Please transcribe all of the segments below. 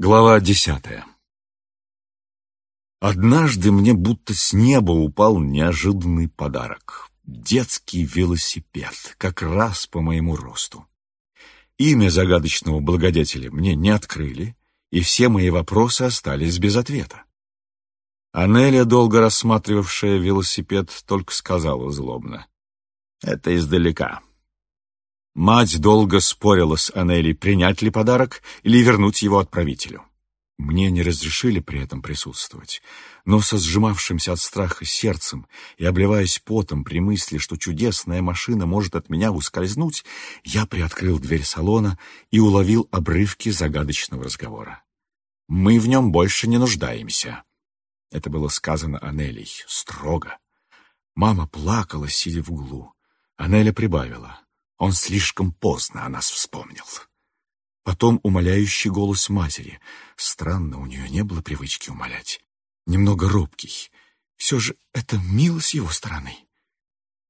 Глава десятая Однажды мне будто с неба упал неожиданный подарок. Детский велосипед, как раз по моему росту. Имя загадочного благодетеля мне не открыли, и все мои вопросы остались без ответа. Анеля, долго рассматривавшая велосипед, только сказала злобно. «Это издалека». Мать долго спорила с Анелей, принять ли подарок или вернуть его отправителю. Мне не разрешили при этом присутствовать, но со сжимавшимся от страха сердцем и обливаясь потом при мысли, что чудесная машина может от меня ускользнуть, я приоткрыл дверь салона и уловил обрывки загадочного разговора. «Мы в нем больше не нуждаемся». Это было сказано Анелей, строго. Мама плакала, сидя в углу. Анеля прибавила. Он слишком поздно о нас вспомнил. Потом умоляющий голос матери. Странно, у нее не было привычки умолять. Немного робкий. Все же это мило с его стороны.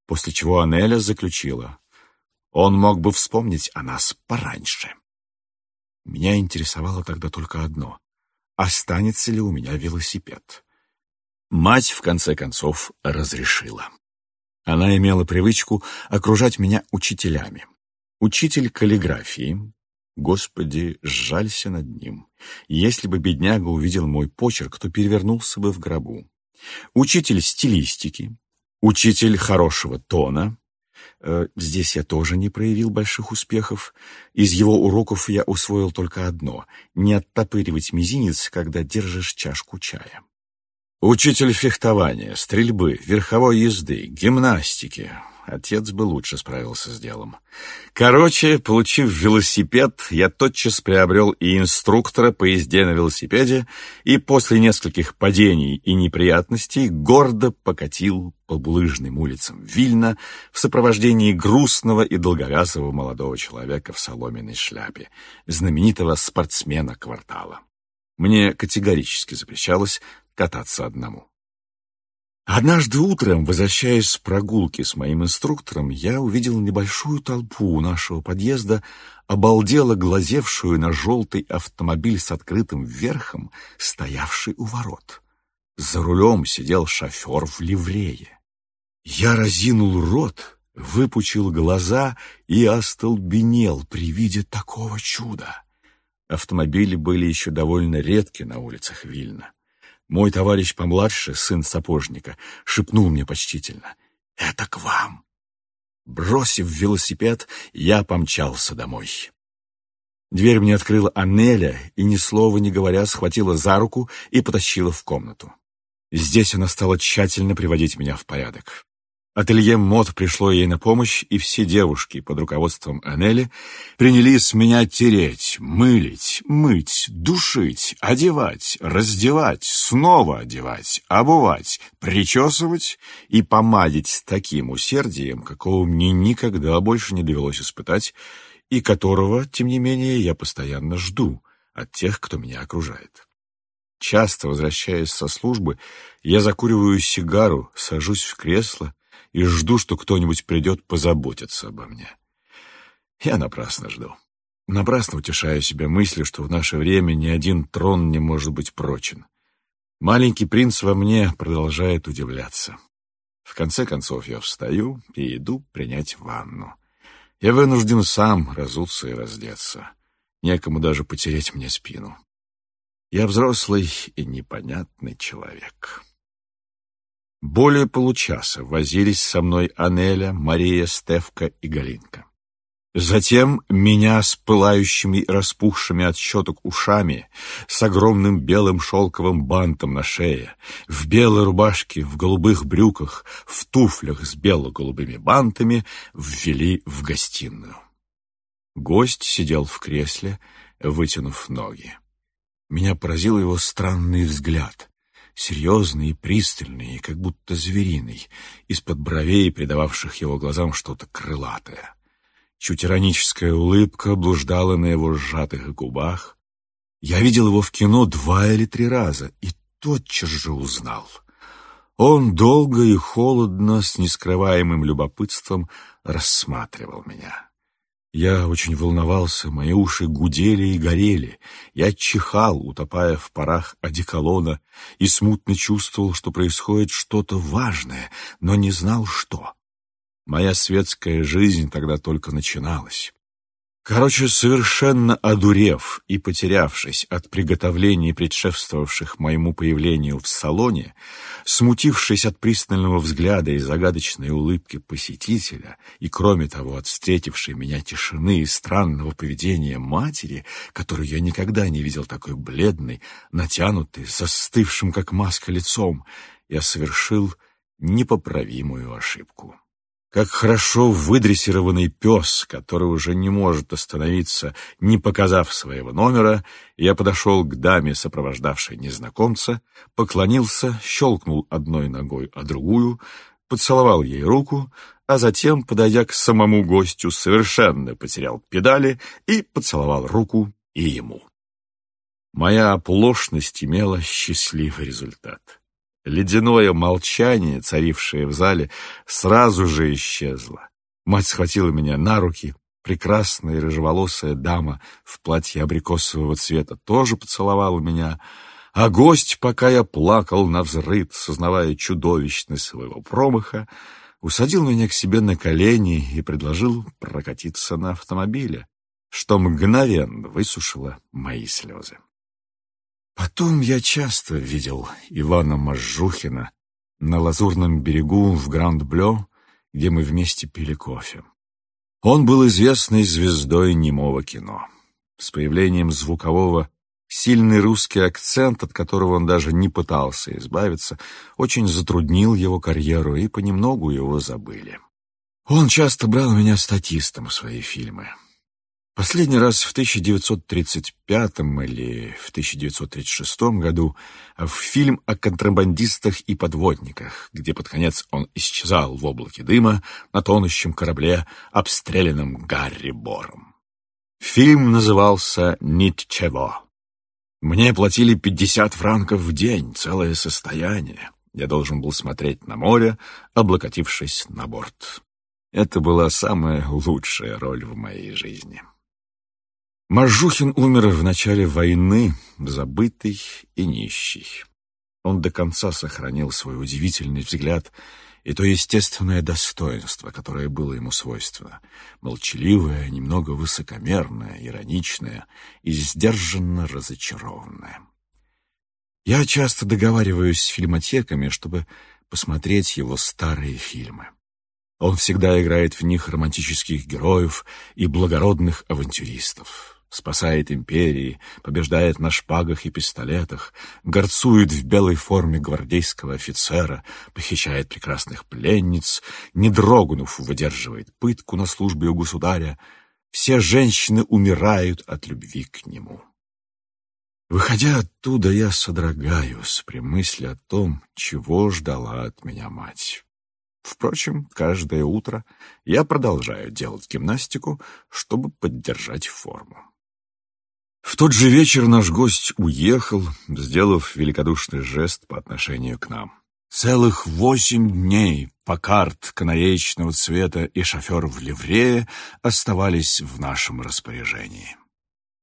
После чего Анеля заключила. Он мог бы вспомнить о нас пораньше. Меня интересовало тогда только одно. Останется ли у меня велосипед? Мать, в конце концов, разрешила. Она имела привычку окружать меня учителями. Учитель каллиграфии, Господи, сжалься над ним. Если бы бедняга увидел мой почерк, то перевернулся бы в гробу. Учитель стилистики, учитель хорошего тона. Э, здесь я тоже не проявил больших успехов. Из его уроков я усвоил только одно — не оттопыривать мизинец, когда держишь чашку чая. Учитель фехтования, стрельбы, верховой езды, гимнастики. Отец бы лучше справился с делом. Короче, получив велосипед, я тотчас приобрел и инструктора по езде на велосипеде, и после нескольких падений и неприятностей гордо покатил по булыжным улицам Вильна в сопровождении грустного и долговязого молодого человека в соломенной шляпе, знаменитого спортсмена квартала. Мне категорически запрещалось кататься одному. Однажды утром, возвращаясь с прогулки с моим инструктором, я увидел небольшую толпу у нашего подъезда, обалдело глазевшую на желтый автомобиль с открытым верхом, стоявший у ворот. За рулем сидел шофер в ливрее. Я разинул рот, выпучил глаза и остолбенел при виде такого чуда. Автомобили были еще довольно редки на улицах Вильна. Мой товарищ помладше, сын сапожника, шепнул мне почтительно. «Это к вам!» Бросив велосипед, я помчался домой. Дверь мне открыла Анеля и, ни слова не говоря, схватила за руку и потащила в комнату. Здесь она стала тщательно приводить меня в порядок. Ателье мод пришло ей на помощь, и все девушки под руководством Анели принялись меня тереть, мылить, мыть, душить, одевать, раздевать, снова одевать, обувать, причесывать и помадить с таким усердием, какого мне никогда больше не довелось испытать, и которого, тем не менее, я постоянно жду от тех, кто меня окружает. Часто, возвращаясь со службы, я закуриваю сигару, сажусь в кресло, и жду, что кто-нибудь придет позаботиться обо мне. Я напрасно жду. Напрасно утешаю себя мыслью, что в наше время ни один трон не может быть прочен. Маленький принц во мне продолжает удивляться. В конце концов я встаю и иду принять ванну. Я вынужден сам разуться и раздеться. Некому даже потереть мне спину. Я взрослый и непонятный человек. Более получаса возились со мной Анеля, Мария, Стевка и Галинка. Затем меня с пылающими распухшими от щеток ушами, с огромным белым шелковым бантом на шее, в белой рубашке, в голубых брюках, в туфлях с бело-голубыми бантами ввели в гостиную. Гость сидел в кресле, вытянув ноги. Меня поразил его странный взгляд, серьезный и пристальный, и как будто звериный, из-под бровей, придававших его глазам что-то крылатое. Чуть ироническая улыбка блуждала на его сжатых губах. Я видел его в кино два или три раза и тотчас же узнал. Он долго и холодно, с нескрываемым любопытством, рассматривал меня. Я очень волновался, мои уши гудели и горели. Я чихал, утопая в парах одеколона, и смутно чувствовал, что происходит что-то важное, но не знал, что. Моя светская жизнь тогда только начиналась. Короче, совершенно одурев и потерявшись от приготовлений, предшествовавших моему появлению в салоне, смутившись от пристального взгляда и загадочной улыбки посетителя, и, кроме того, от встретившей меня тишины и странного поведения матери, которую я никогда не видел такой бледной, натянутой, застывшим, как маска, лицом, я совершил непоправимую ошибку. Как хорошо выдрессированный пес, который уже не может остановиться, не показав своего номера, я подошел к даме, сопровождавшей незнакомца, поклонился, щелкнул одной ногой, а другую, поцеловал ей руку, а затем, подойдя к самому гостю, совершенно потерял педали и поцеловал руку и ему. Моя оплошность имела счастливый результат. Ледяное молчание, царившее в зале, сразу же исчезло. Мать схватила меня на руки. Прекрасная рыжеволосая дама в платье абрикосового цвета тоже поцеловала меня, а гость, пока я плакал на взрыв, сознавая чудовищность своего промаха, усадил меня к себе на колени и предложил прокатиться на автомобиле, что мгновенно высушило мои слезы. Потом я часто видел Ивана Можжухина на Лазурном берегу в Гранд-Блё, где мы вместе пили кофе. Он был известной звездой немого кино. С появлением звукового сильный русский акцент, от которого он даже не пытался избавиться, очень затруднил его карьеру, и понемногу его забыли. Он часто брал меня статистом в свои фильмы. Последний раз в 1935 или в 1936 году в фильм о контрабандистах и подводниках, где под конец он исчезал в облаке дыма на тонущем корабле, обстрелянном Гарри Бором. Фильм назывался «Ничего». Мне платили 50 франков в день, целое состояние. Я должен был смотреть на море, облокотившись на борт. Это была самая лучшая роль в моей жизни. Мажухин умер в начале войны, забытый и нищий. Он до конца сохранил свой удивительный взгляд и то естественное достоинство, которое было ему свойственно, молчаливое, немного высокомерное, ироничное и сдержанно разочарованное. Я часто договариваюсь с фильмотеками, чтобы посмотреть его старые фильмы. Он всегда играет в них романтических героев и благородных авантюристов спасает империи, побеждает на шпагах и пистолетах, горцует в белой форме гвардейского офицера, похищает прекрасных пленниц, не дрогнув, выдерживает пытку на службе у государя. Все женщины умирают от любви к нему. Выходя оттуда, я содрогаюсь при мысли о том, чего ждала от меня мать. Впрочем, каждое утро я продолжаю делать гимнастику, чтобы поддержать форму. В тот же вечер наш гость уехал, сделав великодушный жест по отношению к нам. Целых восемь дней Покарт канаечного цвета и шофер в ливрее оставались в нашем распоряжении.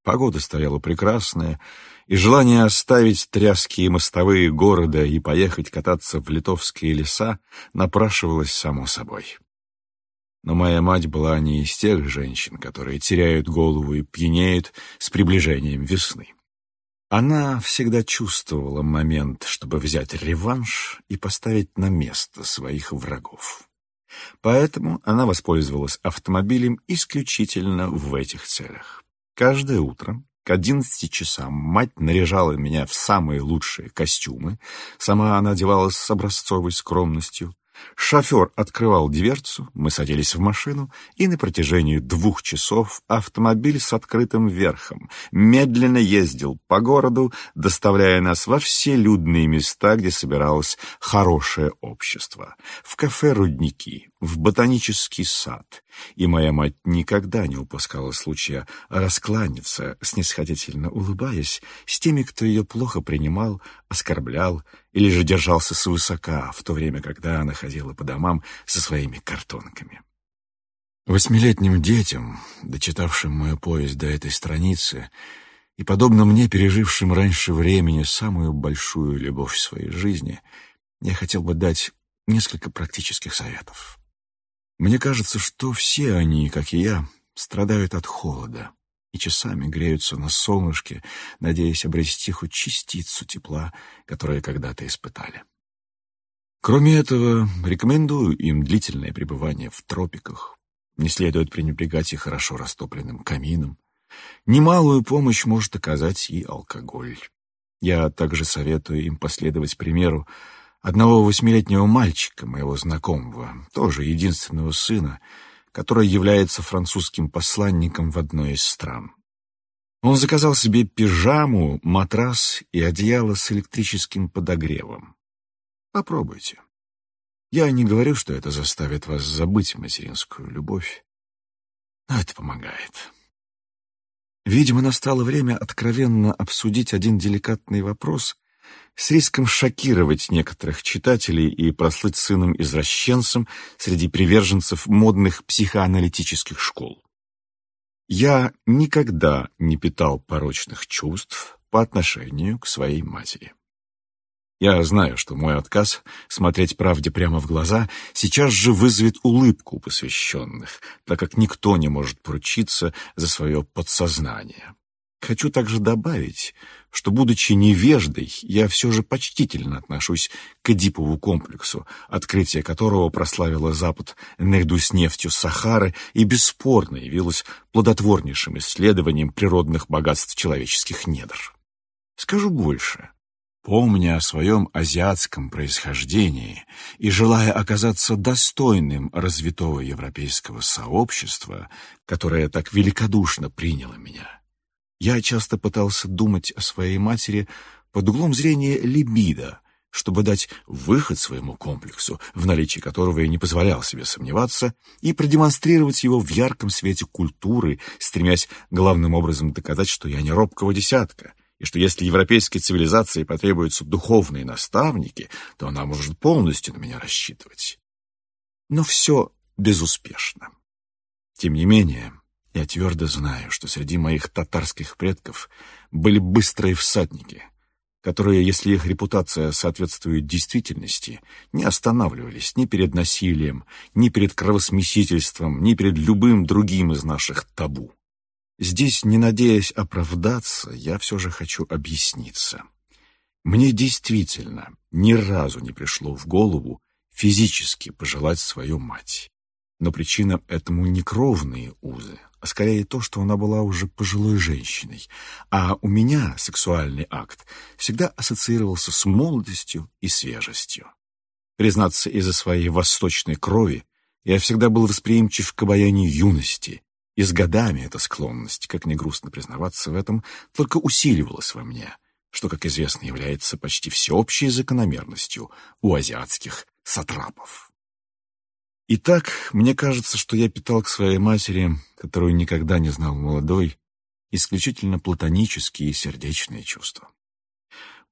Погода стояла прекрасная, и желание оставить тряские мостовые города и поехать кататься в литовские леса напрашивалось само собой. Но моя мать была не из тех женщин, которые теряют голову и пьянеют с приближением весны. Она всегда чувствовала момент, чтобы взять реванш и поставить на место своих врагов. Поэтому она воспользовалась автомобилем исключительно в этих целях. Каждое утро к одиннадцати часам мать наряжала меня в самые лучшие костюмы, сама она одевалась с образцовой скромностью, Шофер открывал дверцу, мы садились в машину, и на протяжении двух часов автомобиль с открытым верхом медленно ездил по городу, доставляя нас во все людные места, где собиралось хорошее общество. В кафе «Рудники», в ботанический сад. И моя мать никогда не упускала случая раскланяться, снисходительно улыбаясь, с теми, кто ее плохо принимал, оскорблял или же держался свысока, в то время, когда она ходила по домам со своими картонками. Восьмилетним детям, дочитавшим мою повесть до этой страницы, и, подобно мне, пережившим раньше времени самую большую любовь в своей жизни, я хотел бы дать несколько практических советов. Мне кажется, что все они, как и я, страдают от холода и часами греются на солнышке, надеясь обрести хоть частицу тепла, которое когда-то испытали. Кроме этого, рекомендую им длительное пребывание в тропиках. Не следует пренебрегать и хорошо растопленным камином. Немалую помощь может оказать и алкоголь. Я также советую им последовать примеру одного восьмилетнего мальчика, моего знакомого, тоже единственного сына, который является французским посланником в одной из стран. Он заказал себе пижаму, матрас и одеяло с электрическим подогревом. Попробуйте. Я не говорю, что это заставит вас забыть материнскую любовь, но это помогает. Видимо, настало время откровенно обсудить один деликатный вопрос, с риском шокировать некоторых читателей и прослыть сыном-извращенцем среди приверженцев модных психоаналитических школ. Я никогда не питал порочных чувств по отношению к своей матери. Я знаю, что мой отказ смотреть правде прямо в глаза сейчас же вызовет улыбку посвященных, так как никто не может поручиться за свое подсознание. Хочу также добавить, что, будучи невеждой, я все же почтительно отношусь к Эдипову комплексу, открытие которого прославило Запад наряду с нефтью Сахары и бесспорно явилось плодотворнейшим исследованием природных богатств человеческих недр. Скажу больше. Помня о своем азиатском происхождении и желая оказаться достойным развитого европейского сообщества, которое так великодушно приняло меня, я часто пытался думать о своей матери под углом зрения либидо, чтобы дать выход своему комплексу, в наличии которого я не позволял себе сомневаться, и продемонстрировать его в ярком свете культуры, стремясь главным образом доказать, что я не робкого десятка, и что если европейской цивилизации потребуются духовные наставники, то она может полностью на меня рассчитывать. Но все безуспешно. Тем не менее, я твердо знаю, что среди моих татарских предков были быстрые всадники, которые, если их репутация соответствует действительности, не останавливались ни перед насилием, ни перед кровосмесительством, ни перед любым другим из наших табу. Здесь, не надеясь оправдаться, я все же хочу объясниться. Мне действительно ни разу не пришло в голову физически пожелать свою мать. Но причина этому не кровные узы, а скорее то, что она была уже пожилой женщиной, а у меня сексуальный акт всегда ассоциировался с молодостью и свежестью. Признаться, из-за своей восточной крови я всегда был восприимчив к обаянию юности, и с годами эта склонность, как не грустно признаваться в этом, только усиливалась во мне, что, как известно, является почти всеобщей закономерностью у азиатских сатрапов. Итак, мне кажется, что я питал к своей матери, которую никогда не знал молодой, исключительно платонические и сердечные чувства.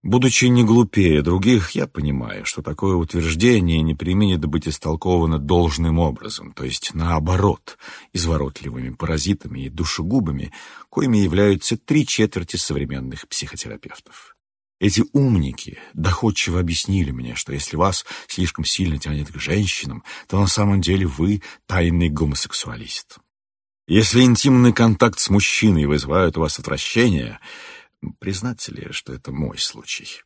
Будучи не глупее других, я понимаю, что такое утверждение не применит быть истолковано должным образом, то есть наоборот, изворотливыми паразитами и душегубами, коими являются три четверти современных психотерапевтов. Эти умники доходчиво объяснили мне, что если вас слишком сильно тянет к женщинам, то на самом деле вы тайный гомосексуалист. Если интимный контакт с мужчиной вызывает у вас отвращение, признаться ли, что это мой случай?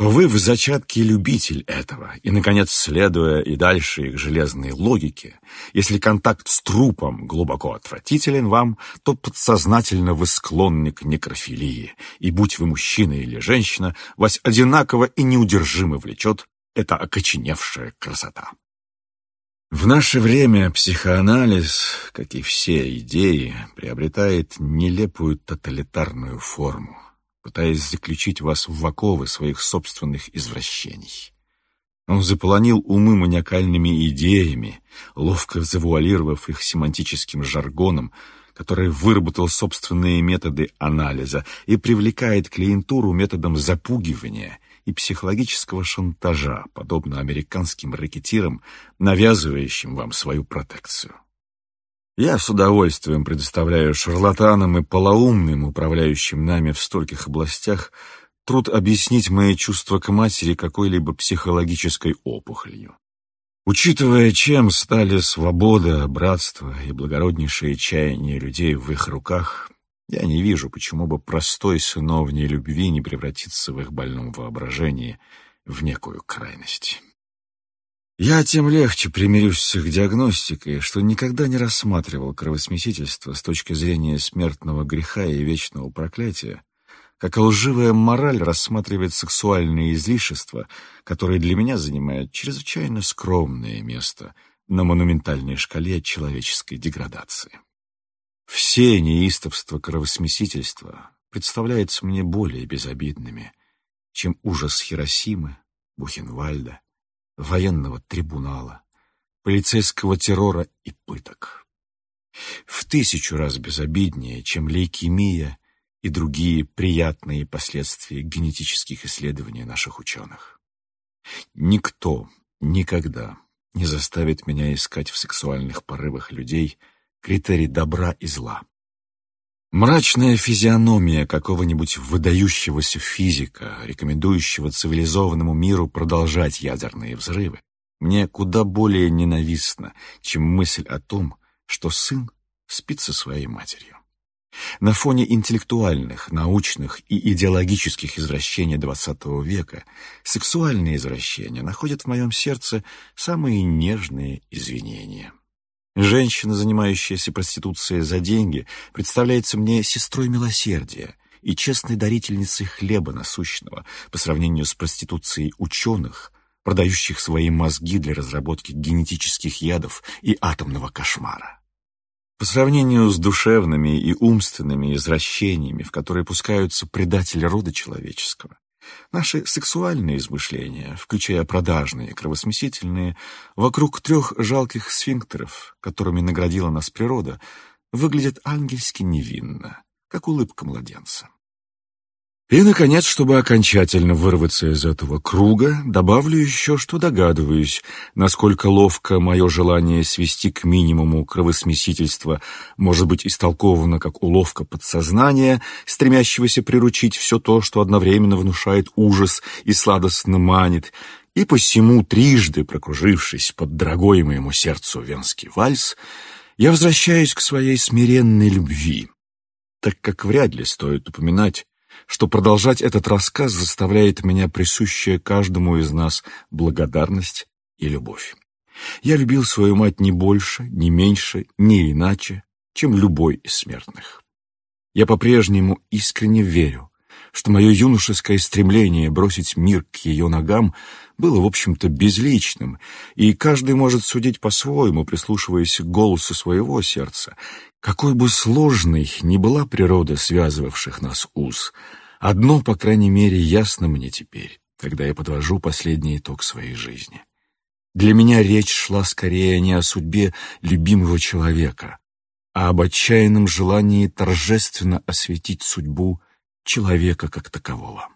То вы в зачатке любитель этого, и, наконец, следуя и дальше их железной логике, если контакт с трупом глубоко отвратителен вам, то подсознательно вы склонны к некрофилии, и будь вы мужчина или женщина, вас одинаково и неудержимо влечет эта окоченевшая красота. В наше время психоанализ, как и все идеи, приобретает нелепую тоталитарную форму пытаясь заключить вас в оковы своих собственных извращений. Он заполонил умы маниакальными идеями, ловко завуалировав их семантическим жаргоном, который выработал собственные методы анализа и привлекает клиентуру методом запугивания и психологического шантажа, подобно американским рэкетирам, навязывающим вам свою протекцию. Я с удовольствием предоставляю шарлатанам и полоумным, управляющим нами в стольких областях, труд объяснить мои чувства к матери какой-либо психологической опухолью. Учитывая, чем стали свобода, братство и благороднейшие чаяния людей в их руках, я не вижу, почему бы простой сыновней любви не превратиться в их больном воображении в некую крайность. Я тем легче примирюсь с их диагностикой, что никогда не рассматривал кровосмесительство с точки зрения смертного греха и вечного проклятия, как лживая мораль рассматривает сексуальные излишества, которые для меня занимают чрезвычайно скромное место на монументальной шкале человеческой деградации. Все неистовства кровосмесительства представляются мне более безобидными, чем ужас Хиросимы, Бухенвальда, военного трибунала, полицейского террора и пыток. В тысячу раз безобиднее, чем лейкемия и другие приятные последствия генетических исследований наших ученых. Никто никогда не заставит меня искать в сексуальных порывах людей критерий добра и зла. Мрачная физиономия какого-нибудь выдающегося физика, рекомендующего цивилизованному миру продолжать ядерные взрывы, мне куда более ненавистна, чем мысль о том, что сын спит со своей матерью. На фоне интеллектуальных, научных и идеологических извращений XX века сексуальные извращения находят в моем сердце самые нежные извинения. Женщина, занимающаяся проституцией за деньги, представляется мне сестрой милосердия и честной дарительницей хлеба насущного по сравнению с проституцией ученых, продающих свои мозги для разработки генетических ядов и атомного кошмара. По сравнению с душевными и умственными извращениями, в которые пускаются предатели рода человеческого, Наши сексуальные измышления, включая продажные, кровосмесительные, вокруг трех жалких сфинктеров, которыми наградила нас природа, выглядят ангельски невинно, как улыбка младенца. И, наконец, чтобы окончательно вырваться из этого круга, добавлю еще, что догадываюсь, насколько ловко мое желание свести к минимуму кровосмесительства может быть истолковано как уловка подсознания, стремящегося приручить все то, что одновременно внушает ужас и сладостно манит, и посему, трижды прокружившись под дорогой моему сердцу венский вальс, я возвращаюсь к своей смиренной любви, так как вряд ли стоит упоминать, что продолжать этот рассказ заставляет меня присущая каждому из нас благодарность и любовь. Я любил свою мать не больше, не меньше, не иначе, чем любой из смертных. Я по-прежнему искренне верю, что мое юношеское стремление бросить мир к ее ногам было, в общем-то, безличным, и каждый может судить по-своему, прислушиваясь к голосу своего сердца. Какой бы сложной ни была природа связывавших нас уз, одно, по крайней мере, ясно мне теперь, когда я подвожу последний итог своей жизни. Для меня речь шла скорее не о судьбе любимого человека, а об отчаянном желании торжественно осветить судьбу человека как такового.